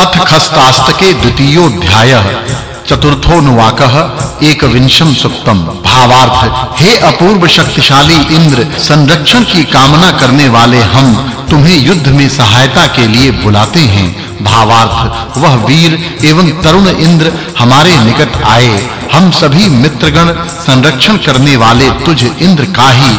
अथ खस्तास्तके द्वितीयोऽध्यायः एक एकविंशम सुक्तम भावार्थ, हे अपूर्व शक्तिशाली इंद्र, संरक्षण की कामना करने वाले हम तुम्हें युद्ध में सहायता के लिए बुलाते हैं। भावार्थ, वह वीर एवं तरुण इंद्र हमारे निकट आए। हम सभी मित्रगण संरक्षण करने वाले तुझ इंद्र का ही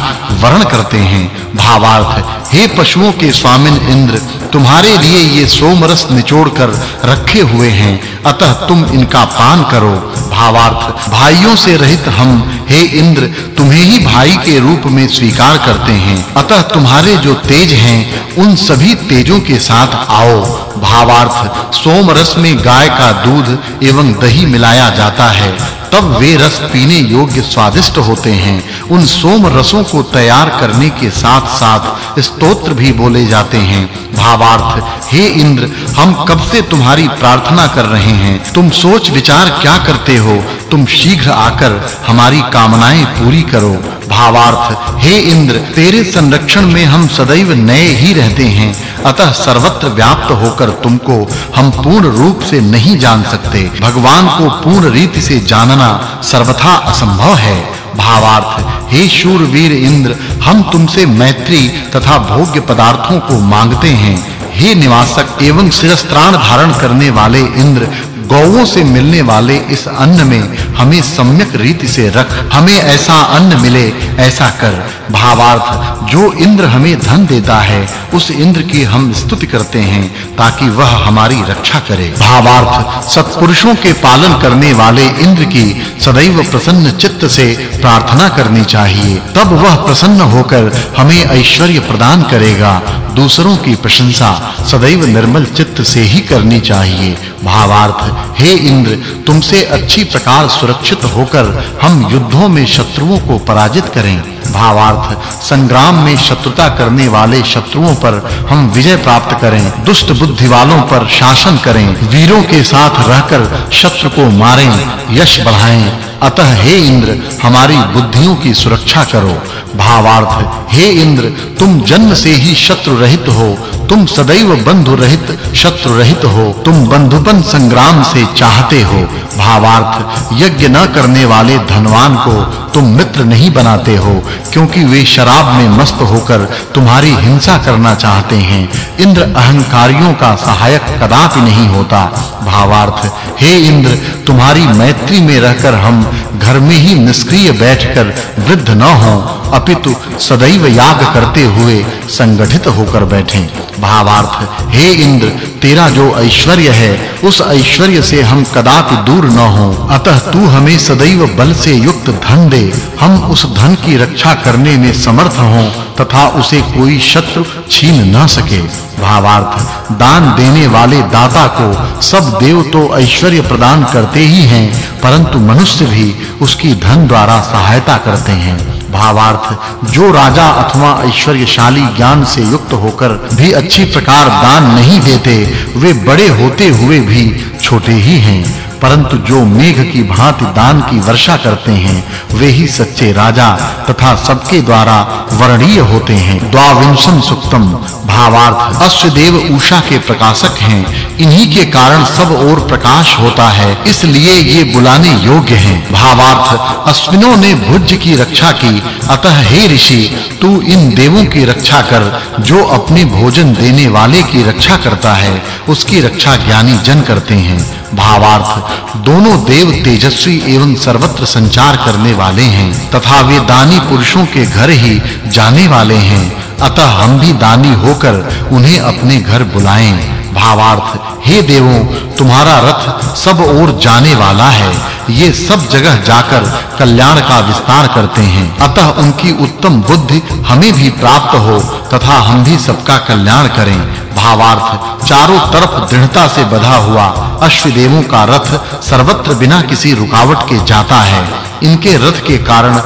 वर्ण करते हैं। भावार्थ, हे पशुओं के स्वामिन इंद्र, तुम्हारे लिए ये सोमरस निचोड़कर रखे हुए हैं। अतः तुम इनका पान करो। भावार्थ, भाइयों से रहित हम, हे इंद्र, तुम्हें ही भाई के रूप में स्वीकार करते हैं। अतः तुम्हारे जो तेज हैं, उन सभी तेजों के साथ आओ। भावार्थ, सोमरस में गाय का दूध एवं दही मिलाया जाता है। तब वे रस पीने योग्य स्वादिष्ट होते हैं। उन सोम रसों को तैयार करने के साथ-साथ स्तोत्र भी बोले जाते हैं। भावार्थ, हे इंद्र, हम कब से तुम्हारी प्रार्थना कर रहे हैं? तुम सोच विचार क्या करते हो? तुम शीघ्र आकर हमारी कामनाएँ पूरी करो। भावार्थ। हे इंद्र, तेरे संरक्षण में हम सदैव नए ही रहते हैं। अतः सर्वत्र व्याप्त होकर तुमको हम पूर्ण रूप से नहीं जान सकते। भगवान को पूर्ण रीति से जानना सर्वथा असंभव है। भावार्थ, हे शूरवीर इंद्र, हम तुमसे मैत्री तथा भोग्य पदार्थों को मांगते हैं। हे निवासक एवं शिरस्त्राण धारण करने वाले इंद्र गौओं से मिलने वाले इस अन्न में हमें सम्यक रीति से रख, हमें ऐसा अन्न मिले, ऐसा कर। भावार्थ, जो इंद्र हमें धन देता है, उस इंद्र की हम स्तुति करते हैं, ताकि वह हमारी रक्षा करे। भावार्थ, सत्पुरुषों के पालन करने वाले इंद्र की सदैव प्रसन्न चित्त से प्रार्थना करनी चाहिए। तब वह प्रसन्न होकर हमें ऐश्वर्य प्रदान करेगा। दूसरों की प्रशंसा सदैव निर्मल चित्त से ही करनी चाहिए। भावार्थ, हे इंद्र, तुमसे अच्छी प्रकार सुरक्षित होकर हम युद्धों में शत्रुओं को पराजित करें। भावार्थ, संग्राम में शत्रुता करने वाले शत्रुओं पर हम विजय प्राप्त करें। दुष्ट बुद्धि वालों पर शासन करें। वीरों के साथ रहकर शत्रु को मारें, यश बढ़ाएँ। अतः हे इंद्र, हमारी बुद्धियों की सुरक्षा करो। भावार्थ, हे इंद्र, तुम जन्म से ही शत्रु रहित हो। तुम सदैव बंधु रहित शत्रु रहित हो। तुम बंधुपन संग्राम से चाहते हो। भावार्थ, यज्ञ न करने वाले धनवान को तुम मित्र नहीं बनाते हो, क्योंकि वे शराब में मस्त होकर तुम्हारी हिंसा करना चाहते हैं। इंद्र अहंकारियों का सहायक कदापि नहीं होता। भावार्थ, हे इंद्र, तुम्हारी मैत्री में रहकर हम घर में ही निष्क्रिय बैठकर वृद्ध न हों, अपितु सदैव याग करते हुए संगठित होकर बैठें। भावार्थ, हे इंद्र, तेरा जो ऐश्वर्य है, उस ऐश्वर्य से हम कदापि दूर न हो। अतः तू हमें सदैव बल से युक्त धन दे। हम उस धन की रक्षा करने में समर्थ हों, तथा उसे कोई शत्रु छीन न सके। भावार्थ, दान देने वाले दाता को सब देव तो ऐश्वर्य प्रदान करते ही हैं, परंतु मनुष्य भी उसकी धन द्वारा सहायता करते हैं। भावार्थ, जो राजा अथवा ऐश्वर्यशाली ज्ञान से युक्त होकर भी अच्छी प्रकार दान नहीं देते, वे बड़े होते हुए भी छोटे ही हैं। परंतु जो मेघ की भांति दान की वर्षा करते हैं, वे ही सच्चे राजा तथा सबके द्वारा वर्णीय होते हैं। द्वाविंशम सुक्तम, भावार्थ अश्वदेव उषा के प्रकाशक हैं। इन्हीं के कारण सब ओर प्रकाश होता है, इसलिए ये बुलाने योग्य हैं। भावार्थ, अश्विनों ने भुज की रक्षा की। अतः हे ऋषि, तू इन देवों की रक्षा कर, जो अपने भोजन देने वाले की रक्षा करता है, उसकी रक्षा ज्ञानी जन करते हैं। भावार्थ। दोनों देव तेजस्वी एवं सर्वत्र संचार करने वाले हैं, तथा वे दानी पुरुषों के घर ही जाने वाले हैं। अतः हम भी दानी होकर उन्हें अपने घर बुलाएँ। भावार्थ, हे देवों, तुम्हारा रथ सब ओर जाने वाला है। ये सब जगह जाकर कल्याण का विस्तार करते हैं। अतः उनकी उत्तम बुद्धि हमें भी प्राप्त हो, तथा हम भी सबका कल्याण करें। भावार्थ, चारों तरफ़ दृढ़ता से बधा हुआ अश्वदेवों का रथ सर्वत्र बिना किसी रुकावट के जाता है। इनके रथ के कारण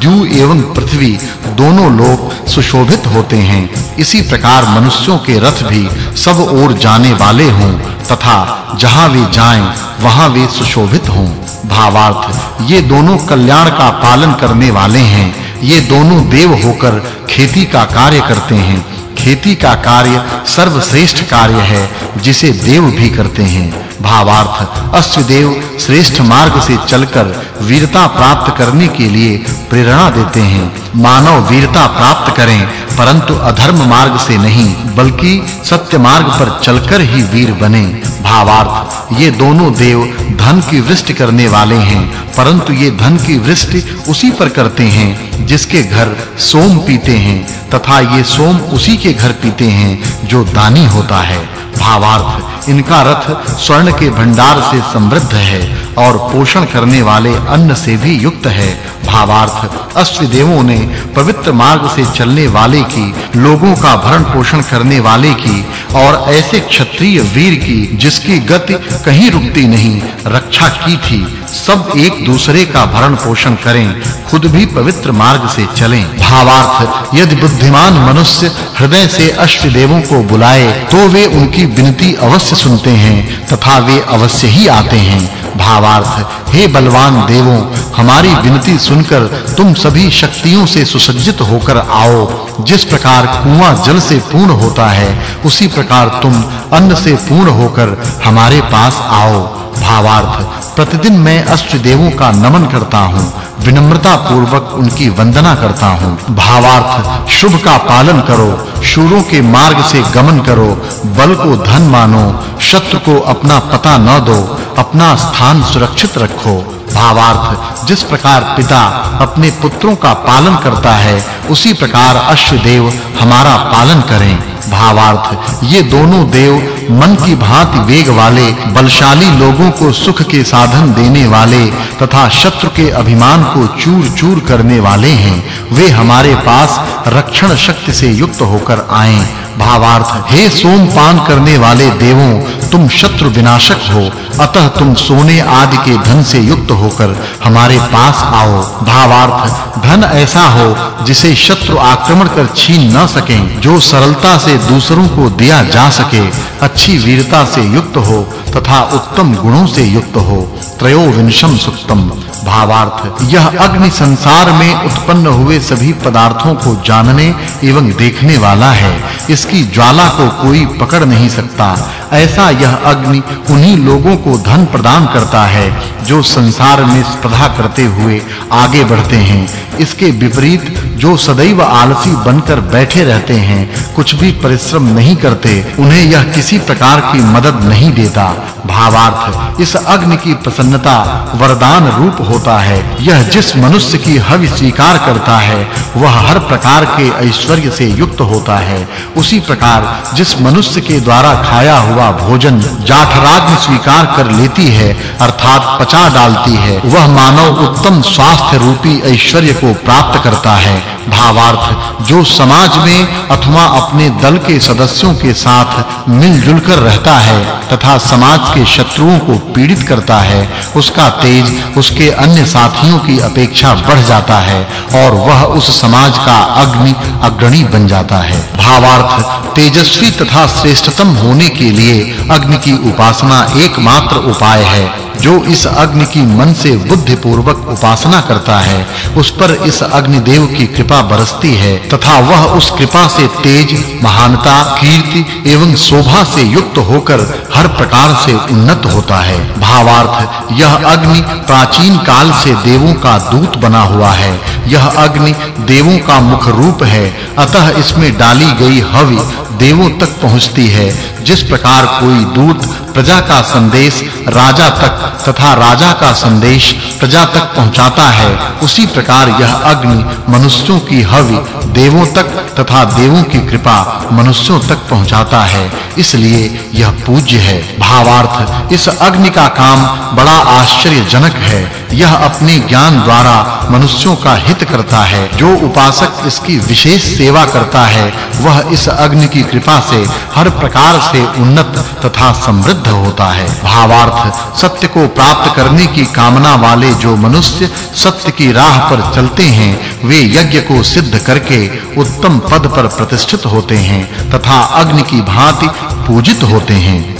द्यू एवं पृथ्वी दोनों लोग सुशोभित होते हैं। इसी प्रकार मनुष्यों के रथ भी सब ओर जाने वाले हों तथा जहाँ वे जाएँ, वहाँ वे सुशोभित हों। भावार्थ, ये दोनों कल्याण का पालन करने वाले हैं। ये दोनों देव होकर खेती का कार्य करते हैं। खेती का कार्य सर्वश्रेष्ठ कार्य है जिसे देव भी करते हैं। भावार्थ अश्वदेव श्रेष्ठ मार्ग से चलकर वीरता प्राप्त करने के लिए प्रेरणा देते हैं। मानव वीरता प्राप्त करें, परंतु अधर्म मार्ग से नहीं, बल्कि सत्य मार्ग पर चलकर ही वीर बने। भावार्थ, ये दोनों देव धन की वृष्टि करने वाले हैं, परंतु ये धन की वृष्टि उसी पर करते हैं, जिसके घर सोम पीते हैं, तथा ये सोम उसी के घर पीते हैं, जो दानी होता है। भावार्थ। इनका रथ स्वर्ण के भंडार से समृद्ध है। और पोषण करने वाले अन्न से भी युक्त है। भावार्थ अश्व देवों ने पवित्र मार्ग से चलने वाले की, लोगों का भरण पोषण करने वाले की, और ऐसे क्षत्रिय वीर की, जिसकी गति कहीं रुकती नहीं, रक्षा की थी। सब एक दूसरे का भरण पोषण करें, खुद भी पवित्र मार्ग से चलें। भावार्थ, यदि बुद्धिमान मनुष्य हृदय से अष्ट देवों को बुलाए तो वे उनकी विनती अवश्य सुनते हैं, तथा वे अवश्य ही आते हैं। भावार्थ, हे बलवान देवों, हमारी विनती सुनकर तुम सभी शक्तियों से सुसज्जित होकर आओ। जिस प्रकार कुआँ जल से पूर्ण होता है, उसी प्रकार तुम अन्न से पूर्ण होकर हमारे पास आओ। भावार्थ। प्रतिदिन मैं अष्ट देवों का नमन करता हूँ विनम्रता पूर्वक उनकी वंदना करता हूँ। भावार्थ, शुभ का पालन करो, शूरों के मार्ग से गमन करो, बल को धन मानो, शत्रु को अपना पता न दो, अपना स्थान सुरक्षित रखो। भावार्थ, जिस प्रकार पिता अपने पुत्रों का पालन करता है, उसी प्रकार अश्वदेव हमारा पालन करें। भावार्थ। ये दोनों देव मन की भांति वेग वाले, बलशाली लोगों को सुख के साधन देने वाले तथा शत्रु के अभिमान को चूर-चूर करने वाले हैं। वे हमारे पास रक्षण शक्ति से युक्त होकर आएँ। भावार्थ, हे सोमपान करने वाले देवों, तुम शत्रु विनाशक हो। अतः तुम सोने आदि के धन से युक्त होकर हमारे पास आओ। भावार्थ, धन ऐसा हो जिसे शत्रु आक्रमण कर छीन न सकें, जो सरलता से दूसरों को दिया जा सके, अच्छी वीरता से युक्त हो, तथा उत्तम गुणों से युक्त हो। त्रयोविंशम सुक्तम। भावार्थ, यह अग्नि संसार में उत्पन्न हुए सभी पदार्थों को जानने एवं देखने वाला है। इसकी ज्वाला को कोई पकड़ नहीं सकता, ऐसा यह अग्नि उन्हीं लोगों को धन प्रदान करता है, जो संसार में स्पर्धा करते हुए आगे बढ़ते हैं। इसके विपरीत जो सदैव आलसी बनकर बैठे रहते हैं, कुछ भी परिश्रम नहीं करते, उन्हें यह किसी प्रकार की मदद नहीं देता। भावार्थ, इस अग्नि की प्रसन्नता वरदान रूप होता है। यह जिस मनुष्य की हवि स्वीकार करता है, वह हर प्रकार के ऐश्वर्य से युक्त होता है। उसी प्रकार, जिस मनुष्य के द्वारा खाया हुआ भोजन जाठराग्नि स्वीकार कर लेती है, अर्थात पचा डालती है, वह मानव उत्तम स्वास्थ्य रूपी ऐश्वर्य को प्राप्त करता है। भावार्थ, जो समाज में अथवा अपने दल के सदस्यों के साथ मिलजुल कर रहता है तथा समाज के शत्रुओं को पीड़ित करता है, उसका तेज उसके अन्य साथियों की अपेक्षा बढ़ जाता है और वह उस समाज का अग्नि अग्रणी बन जाता है। भावार्थ, तेजस्वी तथा श्रेष्ठतम होने के लिए अग्नि की उपासना एकमात्र उपाय है। जो इस अग्नि की मन से बुद्धि पूर्वक उपासना करता है, उस पर इस अग्नि देव की कृपा बरसती है, तथा वह उस कृपा से तेज, महानता, कीर्ति एवं शोभा से युक्त होकर हर प्रकार से उन्नत होता है। भावार्थ, यह अग्नि प्राचीन काल से देवों का दूत बना हुआ है। यह अग्नि देवों का मुख रूप है, अतः इसमें डाली गई हवि देवों तक पहुँचती है, जिस प्रकार कोई दूत प्रजा का संदेश राजा तक तथा राजा का संदेश प्रजा तक पहुंचाता है, उसी प्रकार यह अग्नि मनुष्यों की हवि देवों तक तथा देवों की कृपा मनुष्यों तक पहुंचाता है, इसलिए यह पूज्य है। भावार्थ, इस अग्नि का काम बड़ा आश्चर्यजनक है, यह अपने ज्ञान द्वारा मनुष्यों का हित करता है। जो उपासक इसकी विशेष सेवा करता है, वह इस अग्नि की कृपा से हर प्रकार से उन्नत तथा समृद्ध होता है। भावार्थ, सत्य को प्राप्त करने की कामना वाले जो मनुष्य सत्य की राह पर चलते हैं, वे यज्ञ को सिद्ध करके उत्तम पद पर प्रतिष्ठित होते हैं तथा अग्नि की भांति पूजित होते हैं।